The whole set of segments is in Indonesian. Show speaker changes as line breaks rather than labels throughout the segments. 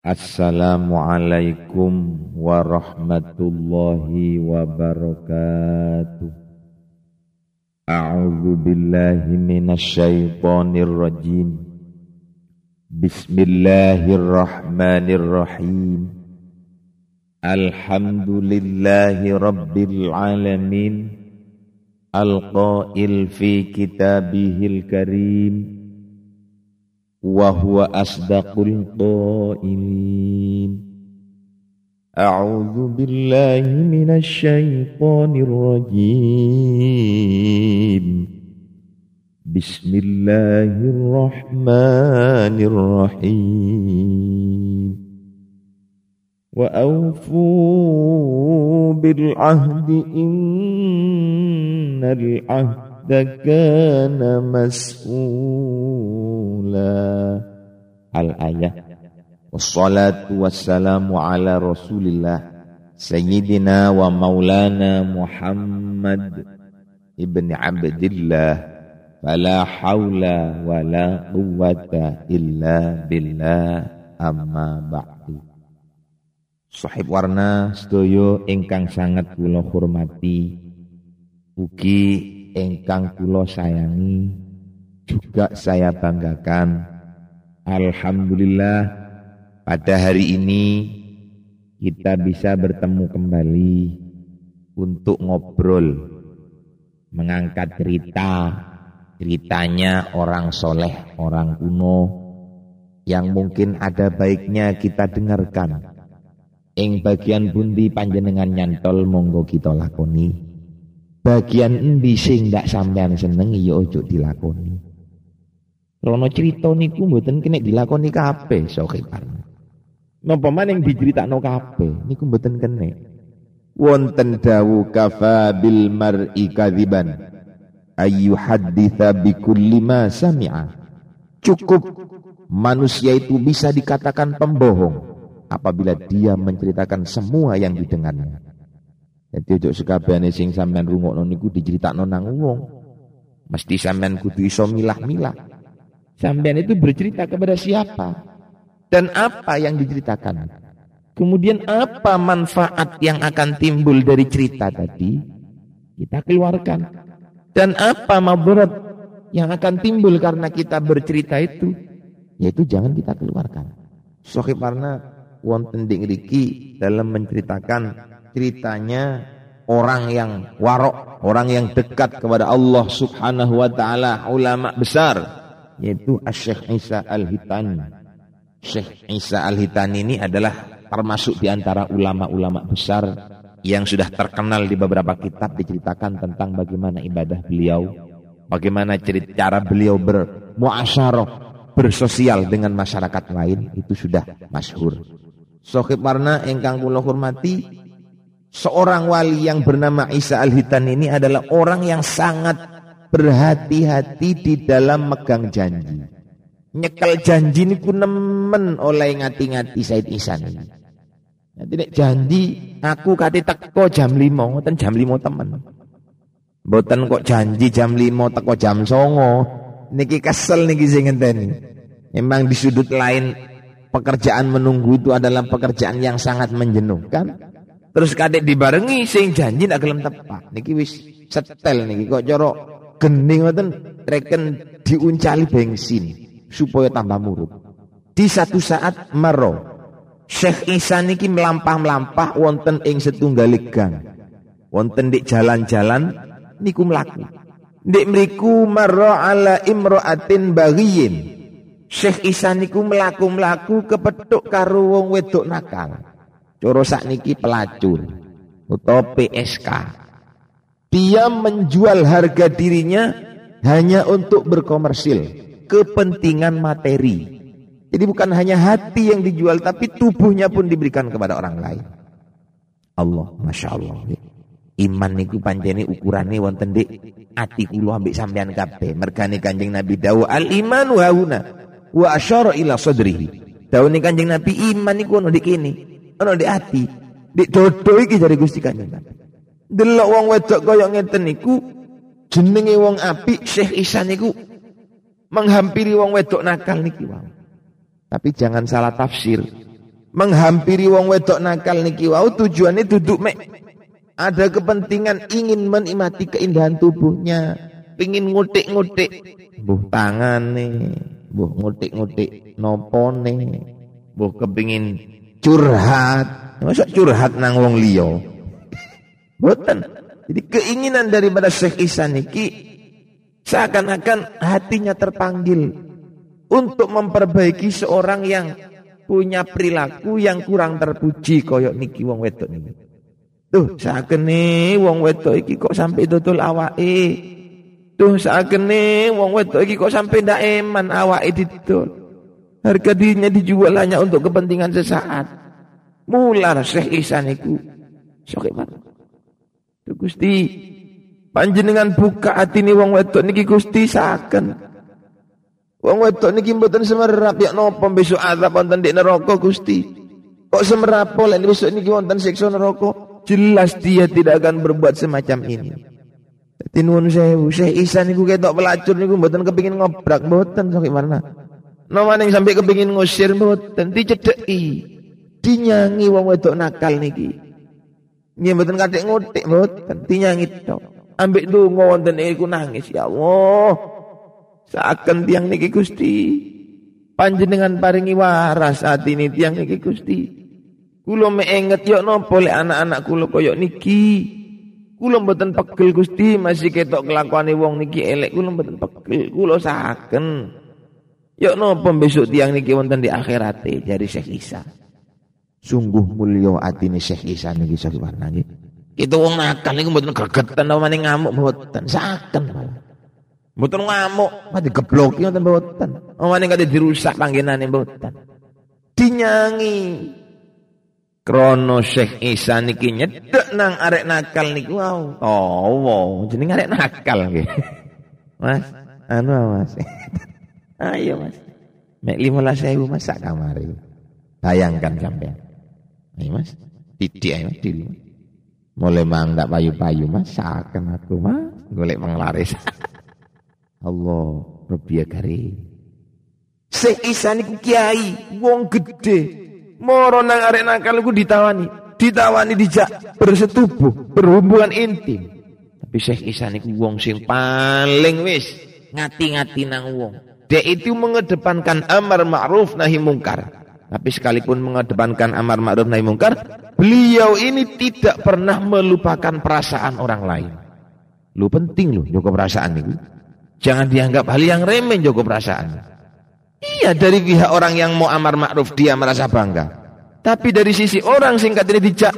Assalamualaikum warahmatullahi wabarakatuh. A'udzu billahi minasyaitonir rajim. Bismillahirrahmanirrahim. Alhamdulillahi rabbil alamin. Al-qail fi kitabihil karim. وهو أصدق القائلين. أعوذ بالله من الشيطان الرجيم. بسم الله الرحمن الرحيم. وأوفوا بالعهد إن العهد كان مسؤولا Rasulillah Al-ayah Wassalatu wassalamu ala Rasulillah Sayyidina wa maulana Muhammad Ibn Abdillah Fala hawla wa la quwata illa billah Amma ba'du Sahib warna sedoyo ingkang sangat kula hormati Ugi ingkang kula sayangi juga saya banggakan. Alhamdulillah pada hari ini kita bisa bertemu kembali untuk ngobrol mengangkat cerita ceritanya orang soleh orang kuno yang mungkin ada baiknya kita dengarkan ing bagian bundi panjenengan nyantol monggo kita lakoni bagian endi sing ndak sampean seneng ya ojo dilakoni Rono cerita niku mboten kena dilakoni kabeh sokipan. Napa maning diceritakno kabeh niku mboten kena. Wonten dawu kafa bil mar'i kadziban ayu haditha bi kulli ma sami'a. Cukup manusia itu bisa dikatakan pembohong apabila dia menceritakan semua yang didengarnya. Jadi ojo sekabehane sing sampean rungokno niku diceritakno nang wong. Mesti sampean kudu iso milah-milah. Sampean itu bercerita kepada siapa? Dan apa yang diceritakan? Kemudian apa manfaat yang akan timbul dari cerita tadi? Kita keluarkan. Dan apa maburat yang akan timbul karena kita bercerita itu? Yaitu jangan kita keluarkan. Sohib karena wonten ding riki dalam menceritakan ceritanya orang yang warok, orang yang dekat kepada Allah Subhanahu wa taala, ulama besar yaitu Syekh Isa Al-Hitani. Syekh Isa Al-Hitani ini adalah termasuk di antara ulama-ulama besar yang sudah terkenal di beberapa kitab diceritakan tentang bagaimana ibadah beliau, bagaimana cerita cara beliau bermuasyarah, bersosial dengan masyarakat lain itu sudah masyhur. Sohib warna engkang kula hormati, seorang wali yang bernama Isa Al-Hitani ini adalah orang yang sangat berhati-hati di dalam megang janji. Nyekel janji ini ku nemen oleh ngati-ngati Said Isan. Nanti nek janji aku kati teko jam lima, ngoten jam lima temen. Boten kok janji jam lima teko jam songo. Niki kesel niki sing ngenteni. Memang di sudut lain pekerjaan menunggu itu adalah pekerjaan yang sangat menjenuhkan. Terus kadek dibarengi sing janji nak gelem tepat. Niki wis setel niki kok jorok gening ngoten reken diuncali bensin supaya tambah muruk. Di satu saat mero Syekh Isa niki melampah-melampah wonten ing setunggal gang. Wonten di jalan-jalan niku mlaku. Ndek mriku maro ala imraatin baghiyin. Syekh Isa niku melaku-melaku kepethuk karo wong wedok nakal. Coro niki pelacur utawa PSK. Dia menjual harga dirinya hanya untuk berkomersil, kepentingan materi. Jadi bukan hanya hati yang dijual, tapi tubuhnya pun diberikan kepada orang lain. Allah, masya Allah. Iman niku panjeni ukurannya wonten dik ati kula ambek sampean kabeh. Mergane Kanjeng Nabi dawuh al imanu hauna wa asyara ila sadrihi. Dawuh Kanjeng Nabi iman niku ono dik kene, ono dik ati. Dik dodo iki dari Gusti Kanjeng. Delok wong wedok kaya ngeten niku jenenge wong apik Syekh Isa niku menghampiri wong wedok nakal niki wong. Tapi jangan salah tafsir. menghampiri wong wedok nakal niki wau tujuannya duduk mek ada kepentingan ingin menikmati keindahan tubuhnya, pingin ngutik-ngutik buh tangan nih, buh ngutik-ngutik nopone, buh kepingin curhat, masa curhat nang wong liya. Boten. Jadi keinginan daripada Syekh Isan niki seakan-akan hatinya terpanggil untuk memperbaiki seorang yang punya perilaku yang kurang terpuji koyok niki wong wedok niki. Tuh sakene wong wedok iki kok sampai dodol awake. Tuh sakene wong wedok iki kok sampai ndak eman awake didol. Harga dirinya dijual hanya untuk kepentingan sesaat. Mular Syekh Ihsan iku. Sok Gusti panjenengan buka hati ni wong wedok niki Gusti saken. Wong wedok niki mboten semerap ya napa besok azab wonten di neraka Gusti. Kok semerap lek besok niki wonten siksa neraka? Jelas dia tidak akan berbuat semacam ini. Dadi nuwun sewu, Syekh Isa niku ketok pelacur niku mboten kepengin ngobrak mboten sampai mana. Nomane sampai kepengin ngusir mboten dicedeki. Dinyangi wong wedok nakal niki. Nggih mboten kathik ngotik mboten tinyangi tok. Ambek donga wonten iku nangis ya Allah. Saken tiang niki Gusti. Panjenengan paringi waras ini tiang niki Gusti. Kula meenget yo napa lek anak-anak kula koyo niki. Kula mboten pegel Gusti, masih ketok kelakuane wong niki elek kula mboten pegel. Kula saken. Yo napa besok tiang niki wonten di akhirate jari Syekh Isa. Sungguh mulia atine Syekh Isa niki Warna nggih. Itu wong nakal niku mboten gregetan apa maning ngamuk mboten, saken. Mboten ngamuk, mati gebloki ngoten mboten. Omane kate dirusak panggenane mboten. Dinyangi. Krono Syekh Isa niki nyedek nang arek nakal niku wow. Oh, wow, jeneng arek nakal nggih. Mas, anu Mas. Ayo Mas. Mek 15.000 Mas sak kamar iki. Bayangkan sampean. Ayo mas, tidik ayo diri. Mulai mang tak payu-payu mas, saken aku mas, golek manglaris. Allah, Rabbi kari. Syekh Isa niku kiai, wong gede. Moro nang arek nakal iku ditawani, ditawani dijak bersetubuh, berhubungan intim. Tapi Syekh Isa niku wong sing paling wis ngati-ngati nang wong. Dia itu mengedepankan amar ma'ruf nahi mungkar. Tapi sekalipun mengedepankan amar ma'ruf nahi mungkar, beliau ini tidak pernah melupakan perasaan orang lain. Lu penting lu joko perasaan itu. Jangan dianggap hal yang remeh joko perasaan. Iya dari pihak orang yang mau amar ma'ruf dia merasa bangga. Tapi dari sisi orang singkat ini dijak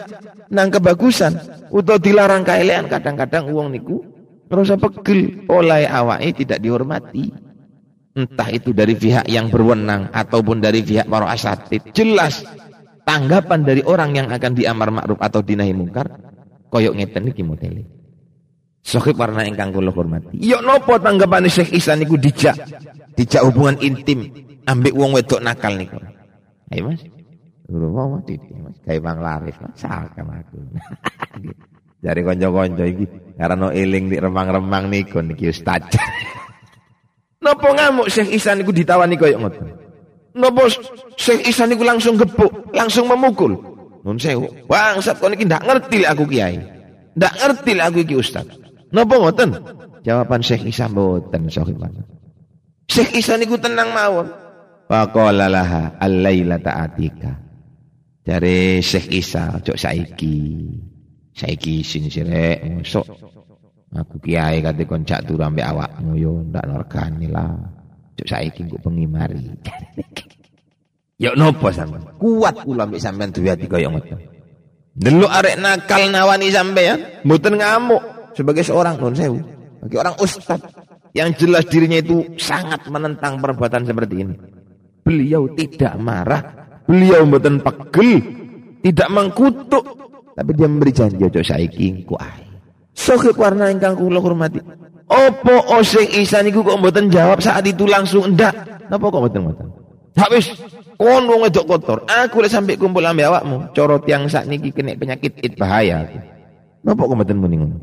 nang kebagusan atau dilarang keelean kadang-kadang uang niku merasa pegel oleh awake tidak dihormati entah itu dari pihak yang berwenang ataupun dari pihak para asatid jelas tanggapan dari orang yang akan diamar makruf atau dinahi mungkar koyok ngeten iki modele Sohib warna ingkang kula hormati. Yo nopo tanggapane Syekh Isa niku dijak dijak hubungan intim ambek wong wedok nakal niku. Ayo Mas. Lho mau Mas Mas gawe bang laris Mas saken aku. Dari kanca-kanca iki karena eling di remang-remang niku niki ustaz. Napa ngamuk Syekh Isan niku ditawani kaya ngoten? Napa Syekh Isan langsung gepuk, langsung memukul? Nun sewu. Bangsat kok niki ndak ngerti aku kiai. Ndak ngerti aku iki ustaz. Napa ngoten? Jawaban Syekh Isa mboten Syekh Syekh Isa niku tenang mawon. Faqala laha al-laila ta'atika. Dari Syekh Isa, cok saiki. Saiki sin sirek mosok Aku kiai kate kon cak turu ambek awakmu yo ndak norgani lah. Cuk saiki kok bengi mari. yo nopo sampean? Kuat kula ambek sampean duwe ati kaya ngoten. Delok arek nakal nawani sampean, mboten ngamuk sebagai seorang nun sewu. Bagi orang ustaz yang jelas dirinya itu sangat menentang perbuatan seperti ini. Beliau tidak marah, beliau mboten pegel, tidak mengkutuk, tapi dia memberi janji ojo saiki engko ae. Sohib warna ingkang kula hormati. Opo oseng Isa niku kok mboten jawab saat itu langsung ndak. Napa kok mboten mboten? Habis kon wong kotor. Aku lek sampai kumpul ambek awakmu, cara tiang sak niki kena penyakit it bahaya. Napa kok mboten muni ngono?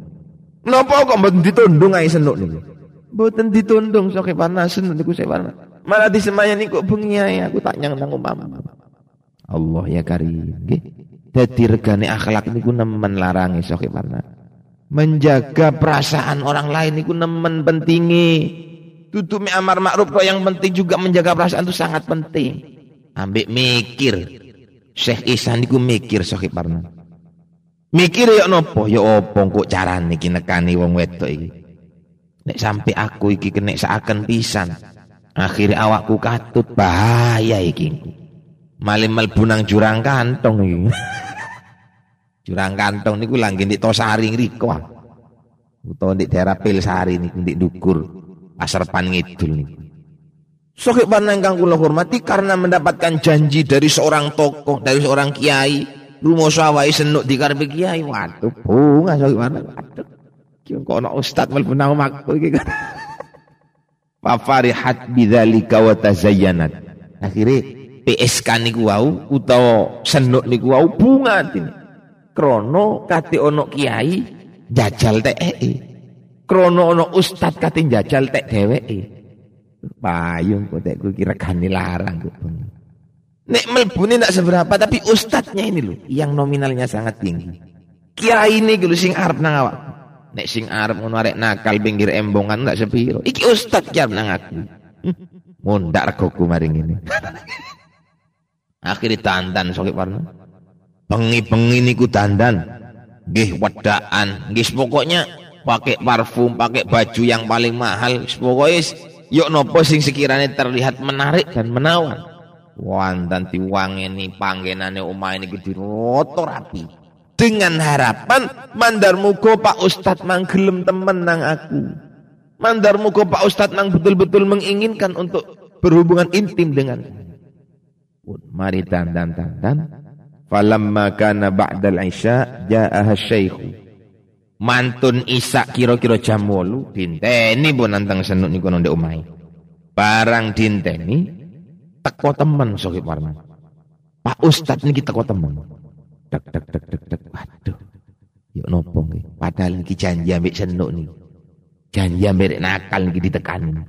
Napa kok mboten ditundung ae senuk niku? Mboten ditundung sohib warna senuk niku saya warna. Malah disemayani kok bengi ae aku tak nyang nang umpama. Allah ya karim nggih dadi regane akhlak niku nemen larangi sok warna menjaga perasaan orang lain niku nemen pentingi tutup amar makruf kok yang penting juga menjaga perasaan itu sangat penting. Ambek mikir. Syekh Ihsan niku mikir sok warna mikir ya nopo? Ya opo kok carane iki nekani wong wedok iki? Nek sampai aku iki kena seakan pisan. Akhirnya awakku katut bahaya iki. Malim melbu nang jurang kantong iki jurang kantong niku langgi di tosari ngriko utawa di daerah Pilsari niku di dukur pasar pan ngidul niku Sokik panang kang kula hormati karena mendapatkan janji dari seorang tokoh, dari seorang kiai, rumah sawai senuk di karpe kiai. Waduh, bunga sokik panang. Waduh. Kok ana ustaz mlebu nang omahku iki kan. Fafarihat bidzalika wa tazayyanat. Akhire PSK niku wau utawa senuk niku wau bunga atine. Krono kate ono kiai jajal TEE. Krono ono ustaz kate jajal tek dheweke. Payung kok tek kira regane larang kok. Nek melbune ndak seberapa tapi ustadznya ini loh yang nominalnya sangat tinggi. Kiai ini gitu sing arep nang awak. Nek sing arep ngono arek nakal pinggir embongan enggak sepiro. Iki ustaz ki nang aku. Mundak regoku maring ini. Akhirnya tandan sokip warna. Bengi-bengi niku tandan. Nggih wedaan, nggih pokoknya pakai parfum, pakai baju yang paling mahal, pokoknya yuk nopo sing sekiranya terlihat menarik dan menawan. Wantan tiwangeni panggenane omah ini diroto rapi dengan harapan mandar mugo Pak Ustadz manggelem temen nang aku. Mandar mugo Pak Ustadz nang betul-betul menginginkan untuk berhubungan intim dengan Mari dandan dandan. Falamma kana ba'dal isya ja'aha syaikhu. Mantun Isa kira-kira jam 8 dinteni pun nantang senuk niku nang omahe. Barang dinteni teko temen sokip warna. Pak Ustadz niki teko temen. Dek dek dek dek dek. Waduh. Yuk nopo nggih. Padahal iki janji ambek senuk nih. Janji ambek nakal niki ditekan.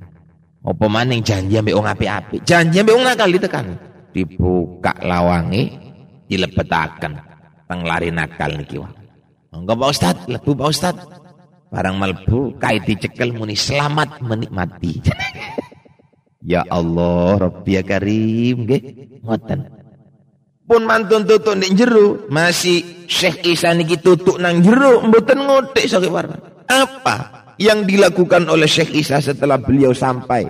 Apa maning janji ambek wong apik-apik. Janji ambek wong nakal ditekan. Dibuka lawange dilebetaken. Teng lari nakal niki wae. Enggak Pak Ustad, lebu Pak Ustad. Barang melbu kait dicekel muni selamat menikmati. ya Allah, Rabbi ya Karim nggih. Ngoten pun mantun tutuk ning jero masih Syekh Isa niki tutuk nang jero mboten ngotik sakit warna apa yang dilakukan oleh Syekh Isa setelah beliau sampai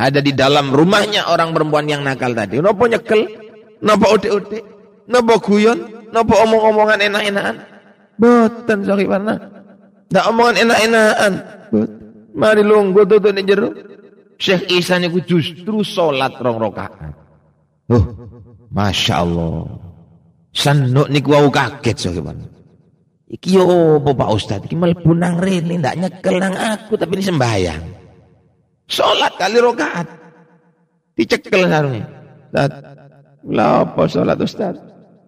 ada di dalam rumahnya orang perempuan yang nakal tadi nopo nyekel nopo otik-otik nopo guyon nopo omong-omongan enak-enakan boten sakit warna ndak omongan enak-enakan mari lungguh tutuk ning jero Syekh Isa niku justru salat rong rakaat oh Masya Allah. Senuk niku wau kaget so gimana. Iki yo apa Pak Ustaz? Iki mlebu nang rene ndak nyekel nang aku tapi ini sembahyang. Salat kali rakaat. Dicekel sarunge. Ustaz. Lah apa salat Ustaz?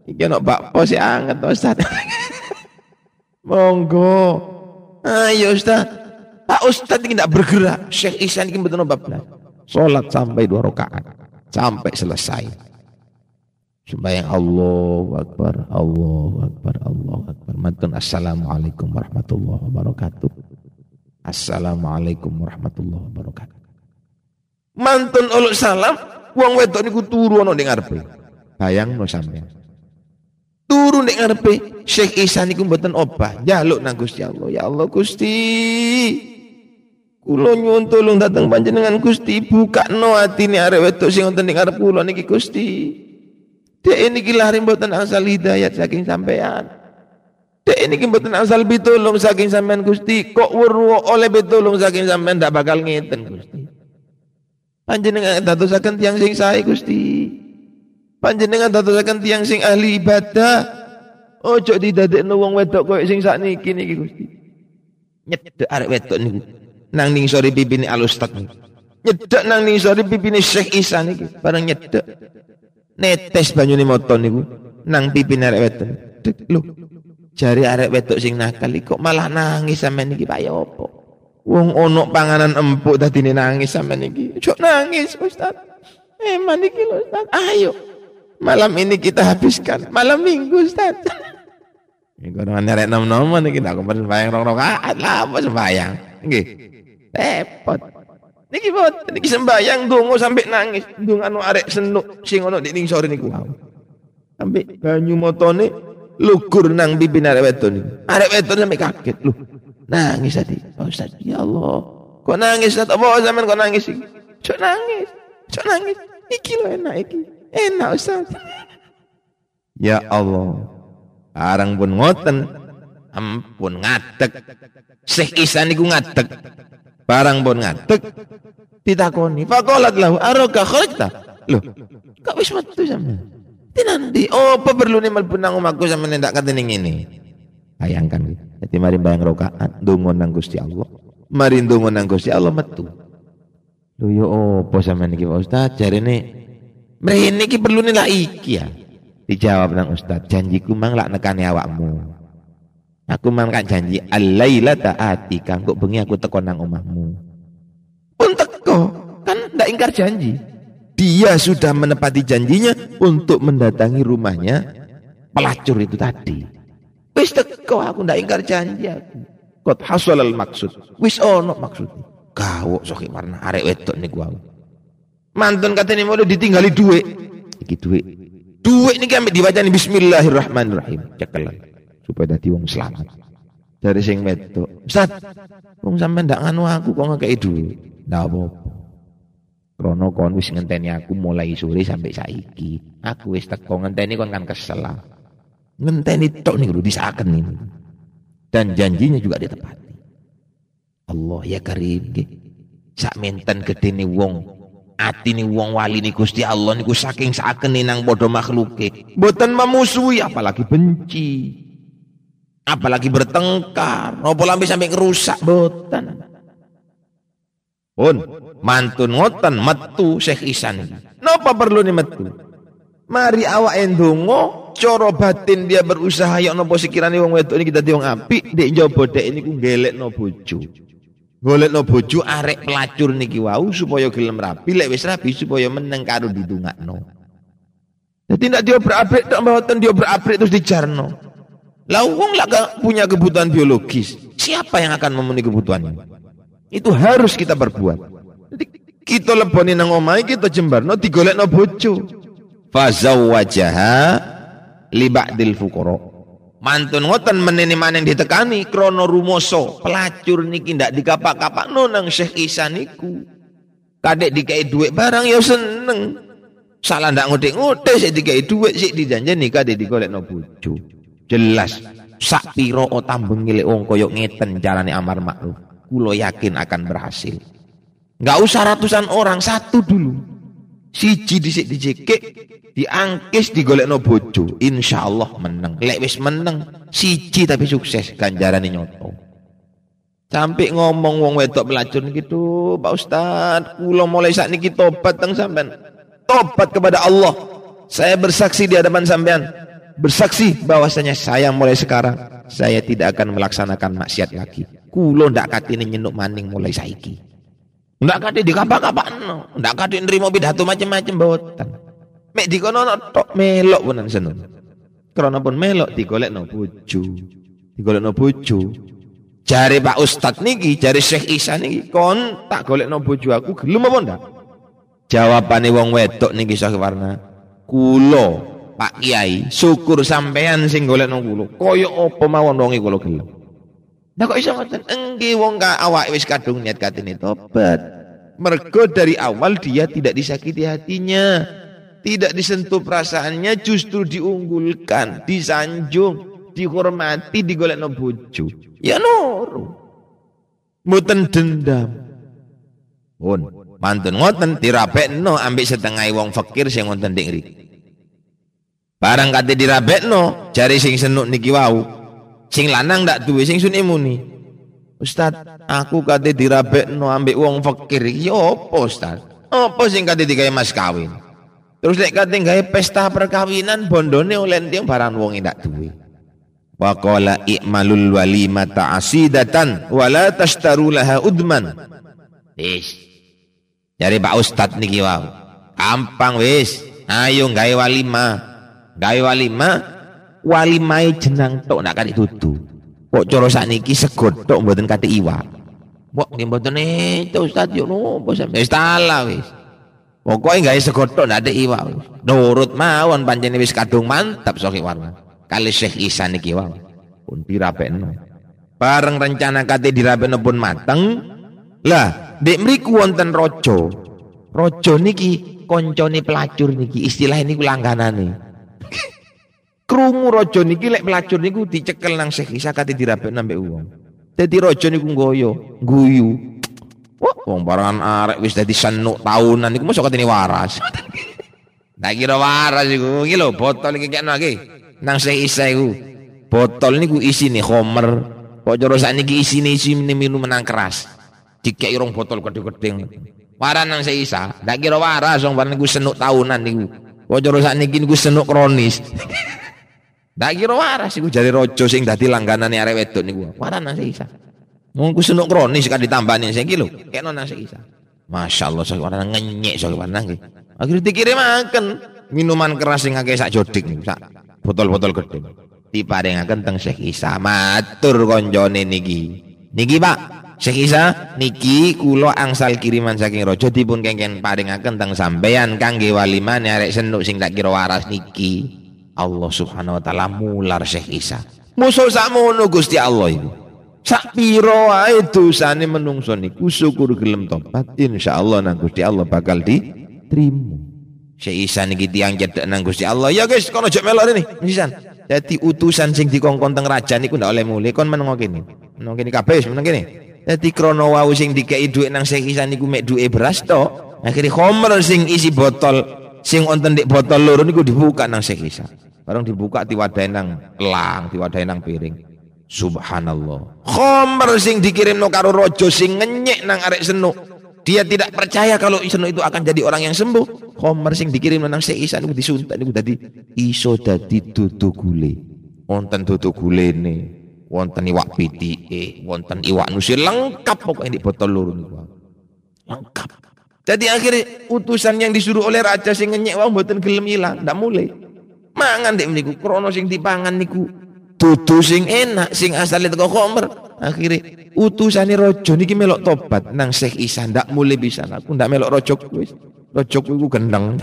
Iki ana bakpo si anget Ustaz. Monggo. Ayo Ustaz. Pak Ustaz ini tidak bergerak. Syekh Ihsan ini betul betul Salat sampai dua rakaat. Sampai selesai. Sembahyang Allahu Akbar, Allahu Akbar, Allahu Akbar. Mantun Assalamualaikum warahmatullahi wabarakatuh. Assalamualaikum warahmatullahi wabarakatuh. Mantun uluk salam, wong wedok niku turu ana ning ngarepe. Bayangno sampean. Turu ning ngarepe Syekh Isa niku mboten obah, njaluk nang Gusti Allah. Ya Allah Gusti. Kula nyuwun tulung dateng panjenengan Gusti, bukakno atine arek wedok sing wonten ning ngarep kula niki Gusti. Dek ini lari mboten asal hidayat saking sampean. Dek ini mboten asal bitulung saking sampean Gusti. Kok weruh oleh bitulung saking sampean ndak bakal ngeten Gusti. Panjenengan dadosaken tiang sing sae Gusti. Panjenengan dadosaken tiang sing ahli ibadah. Ojo didadekno wong wedok koyo sing sakniki niki Gusti. Nyedek arek wedok niku. Nang ning sore pipine alustad niku. Nyedek nang ning sore pipine Syekh Isa niki. Bareng nyedek netes banyune moto niku nang pipi arek wedok. Lho, jari arek wedok sing nakal kok malah nangis sampean niki Pak ya apa? Wong ono panganan empuk dadine nangis sampean niki. Cok nangis Ustaz. Eman iki lho Ustaz. Ayo. Malam ini kita habiskan. Malam minggu Ustaz. Ini kalau nyerek nom-nom ini kita aku sembahyang rong rakaat lah apa sembahyang. Nggih. Repot. Niki bot, niki sembahyang dongo sampai nangis. Dung anu arek senuk sing ono di ning sore niku. Sampai banyu motone lugur nang bibi arek wedon niku. Arek wedon sampai kaget. Loh, nangis tadi. Oh, Ustaz, ya Allah. Kok nangis Ustaz? Apa zaman kok nangis iki? Cok nangis. Cok nangis. Iki lo enak iki. Enak Ustaz. Ya Allah. Arang pun ngoten. Ampun ngadeg. Syekh Isa niku ngadeg. Barang pun ngadeg. Ditakoni. Fakolat lahu. Aroka khalaqta. Loh. Kok wis metu sampean? nanti oh apa perlu nih mlebu nang omahku sampean ndak katene ngene. Bayangkan. Jadi mari bayang rokaat ndonga nang Gusti Allah. Mari ndonga nang Gusti Allah metu. Lho yo opo sampean iki Pak Ustaz jarene Mrene iki perlu lah iki ya. Dijawab nang Ustaz, janjiku mang lak nekani awakmu. Aku mang kan janji alaila taati kanggo bengi aku teko nang omahmu. Pun teko, kan ndak ingkar janji. Dia sudah menepati janjinya untuk mendatangi rumahnya pelacur itu tadi. Wis teko aku ndak ingkar janji aku. Kot hasolal maksud. Wis ono maksud. Kau sok warna arek wedok niku aku. Mantun katanya mau ditinggali duit. Iki duit. Duit ini kami nih Bismillahirrahmanirrahim. Cekelan supaya dadi wong selamat. Dari sing wedok. Ustaz, wong sampean ndak nganu aku kok ngekeki duit. Ndak apa-apa. Krono kon wis ngenteni aku mulai sore sampai saiki. Aku wis teko ngenteni kon kan kesel. Ngenteni tok niku disaken ini. Dan janjinya juga ditepati. Allah ya karim Sak menten gedene wong Ati ni wong wali ni Gusti Allah niku saking sakene nang padha makhluke. Mboten memusuhi apalagi benci. Apalagi bertengkar, nopo lambe sampai ngerusak mboten. Pun mantun ngoten metu Syekh Isan. Napa perlu ni metu? Mari awak endongo cara batin dia berusaha ya napa sekirane wong wedok ini kita wong apik, dek njaba dek niku gelekno bojo no bojo arek pelacur niki wau supaya gelem rapi lek wis rapi supaya meneng karo didungakno. Jadi tidak dia berabrik tak mboten dia berabrik terus dijarno. Lah wong lak punya kebutuhan biologis. Siapa yang akan memenuhi kebutuhannya? Itu harus kita berbuat. Jadi kita leboni nang omahe kita jembarno digolekno bojo. Fazawwajaha li ba'dil fuqara. Mantun ngoten menini maning ditekani krono rumoso pelacur niki ndak dikapak-kapak nang Syekh Isa niku. Kadek dikai duit barang ya seneng. Salah ndak ngotek-ngotek sik dikai duit sik dijanjeni kadek digolekno bojo. Jelas sak piro tambeng lek wong koyo ngeten jalane amar makruf. Kulo yakin akan berhasil. Enggak usah ratusan orang, satu dulu. Siji dhisik dijekek diangkis digolekno bojo. Insyaallah menang lek wis menang siji tapi sukses ganjarane nyoto sampai ngomong wong wedok pelacur gitu Pak Ustad kula mulai saat niki tobat teng sampean. Tobat kepada Allah. Saya bersaksi di hadapan sampean. Bersaksi bahwasanya saya mulai sekarang saya tidak akan melaksanakan maksiat lagi. Kulo ndak katine nyenuk maning mulai saiki ndak kate dikapak-kapakno ndak kate nrimo pidato macam-macam boten Mek dikono tok melok punan seneng. Krana pun melok digolekno bojo. Digolekno bojo. Jare Pak Ustad niki, jare Syekh Isa niki, kon tak golekno bojo aku gelem apa ndak? Jawabane wong wedok niki Syekh Warna. Kulo Pak Kiai, syukur sampean sing golekno kulo. Kaya apa mawon wong iki kulo gelem. Nah kok iso ngoten? Engge wong ka awak wis kadung niat katene tobat. Mergo dari awal dia tidak disakiti hatinya tidak disentuh perasaannya justru diunggulkan, disanjung, dihormati, no bojo. Ya noro. Mboten dendam. Pun mantun ngoten dirabekno ambek setengah wong fakir sing ngoten dik. Barang kate dirabekno jari sing senuk niki wau. Sing lanang ndak duwe sing suni muni. Ustaz, aku kate dirabekno ambek wong fakir iki apa Ustaz? Apa sing kate digawe mas kawin? Terus lek kate gawe pesta perkawinan bondone oleh ndang barang wong ndak duwe. Wa qala i'malul walimata asidatan wala tashtaru laha udman. Wis. Dari Pak Ustad niki wau. Gampang wis. Ayo gawe walimah. Gawe walimah. Walimah jenang tok nak kali dudu. Kok cara sakniki segot tok mboten kate iwak. Kok nggih mboten itu Ustaz yo nopo sampe wis tala wis. Pokoke gawe segot tok nak iwak. Nurut mawon pancen wis kadung mantap Soki Warna. Kali Syekh Isa niki wae. Pun dirapekno. Bareng rencana kate dirapekno pun mateng. Lah, dek mriku wonten raja. Raja niki koncone pelacur niki, istilah niku langganane. Krungu raja niki lek pelacur niku dicekel nang Syekh Isa kate dirapekno ambek wong. Dadi raja niku nggoyo, guyu. Wah, wong barangan arek wis dadi senuk tahunan niku mosok katene waras. Tak kira waras iku. Iki lho botol iki kekno iki. Nang Syekh Isa iku. Botol niku isine homer. Kok cara sakniki isine isi minuman keras. Dikek rong botol gede-gede. Waran nang Syekh Isa. Tak kira waras wong bareng niku senuk tahunan niku. Kok cara sakniki niku senuk kronis. Tak kira waras iku jare raja sing dadi langganane arek wedok niku. Waran nang Isa. Wong ku senuk kronis kan ditambani saiki lho. Kekno nang Isa. Masya Allah, sok warna ngenyek sok warna nggih. Akhirnya dikirim makan minuman keras yang akeh sak jodik sak botol-botol gede. Diparingaken teng Syekh Isa, matur konjone niki. Niki Pak, Syekh Isa niki kula angsal kiriman saking raja dipun kengken paringaken teng sampeyan kangge walimah arek senuk sing tak kira waras niki. Allah Subhanahu wa taala mular Syekh Isa. Musuh sakmono Gusti Allah iku. Sak piro wae dosane menungso niku syukur gelem tobat insyaallah nang Gusti Allah bakal diterima. Syekh Isa niki tiyang cedek nang Gusti Allah. Ya guys, kono aja melok ini. Sisan. Dadi utusan sing dikongkon teng raja niku ndak oleh mulih kon meneng kene. Meneng kene kabeh meneng kene. Dadi krono wau sing dikei dhuwit nang Syekh Isa niku mek dhuwit beras to. Akhire khomer sing isi botol sing wonten dik botol loro niku dibuka nang Syekh Isa. Barang dibuka diwadahi nang elang, diwadahi nang piring. Subhanallah. Khomer sing dikirim no karo rojo sing ngenyek nang arek senu. Dia tidak percaya kalau senu itu akan jadi orang yang sembuh. Khomer sing dikirim nang Syekh Isa niku disuntak niku dadi iso dadi dudu gule. Wonten dudu gulene, wonten iwak pitike, wonten iwak nusir lengkap pokoknya di botol loro niku. Lengkap. Jadi akhirnya utusan yang disuruh oleh raja sing ngenyek wong mboten gelem ilang, ndak mulai. Mangan dek niku krono sing dipangan niku. Dudu sing enak sing asale teko khomer akhirnya utusane rojo niki melok tobat nang Syekh Isa. Ndak mulai bisa. Aku ndak melok rojo wis. Rojo ku gendeng.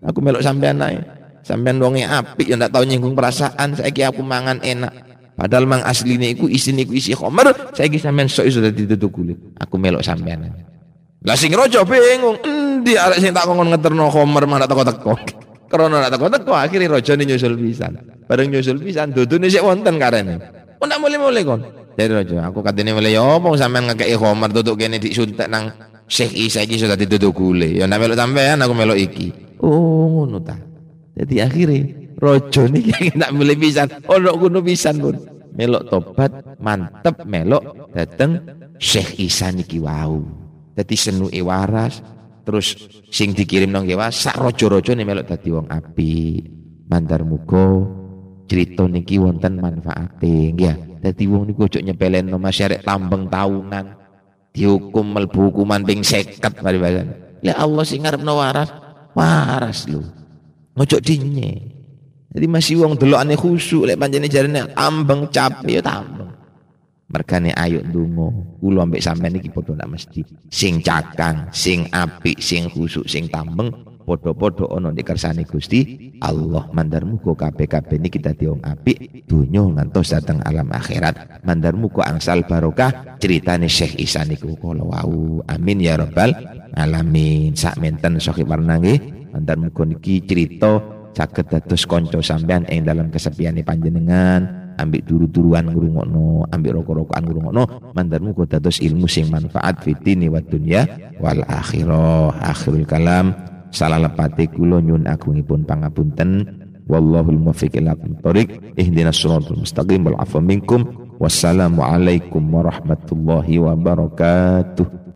Aku melok sampean ae. Sampean wonge apik ya ndak tau nyinggung perasaan. Saiki aku mangan enak. Padahal mang asline iku isine iku isi khomer saiki sampean sok iso dadi dudu kulit. Aku melok sampean lah sing rojo bingung endi arek sing tak ngomong ngeterno khomer malah teko-teko Karena nak teko-teko akhirnya rojo nyusul pisan. Bareng nyusul pisan dudune sik wonten karene. Kok ndak mulai-mulai kon. Dari rojo, aku katene mulai ya apa sampean ngekeki khomer duduk kene disuntek nang Syekh Isa iki sudah ditutup gule. Ya ndak melok sampean aku melok iki. Oh ngono ta. Jadi akhirnya rojo niki ndak mulai pisan. Ono kuno pisan pun. Melok tobat mantep melok dateng Syekh Isa niki wau. Dadi senuke waras, terus sing dikirim nang kewa sak nih melok dadi wong api mandar muga cerita niki wonten manfaate. Ya dadi wong niku ojo nyepeleno masyarakat tambeng tahunan dihukum melbu hukuman ping 50 mari ya Allah sing ngarepno waras waras lho. Ojo dinye jadi masih wong delokane khusuk lek pancene jarene tambeng capek ya tambeng Mergane ayo ndonga. Kula ambek sampean iki padha ndak mesti sing cakang, sing apik, sing khusuk, sing tambeng padha-padha ana di kersane Gusti Allah. Mandar muga kabeh-kabeh niki dadi wong apik donya ngantos dateng alam akhirat. Mandar muga angsal barokah ceritane Syekh Isa niku kala wau. Amin ya rabbal alamin. Sak menten Sohib Warna nggih. Mandar muga niki cerita saged dados kanca sampean ing dalam kesepiane panjenengan ambil duru-duruan ngrungokno, ambil rokok-rokokan ngrungokno, mandarmu kok dados ilmu sing manfaat fitini wa dunya wal akhirah. Akhirul kalam salah lepati kula nyun agungipun pangapunten. Wallahul muwaffiq ila thoriq. Ihdinas siratal mustaqim wal afwa minkum. Wassalamualaikum warahmatullahi wabarakatuh.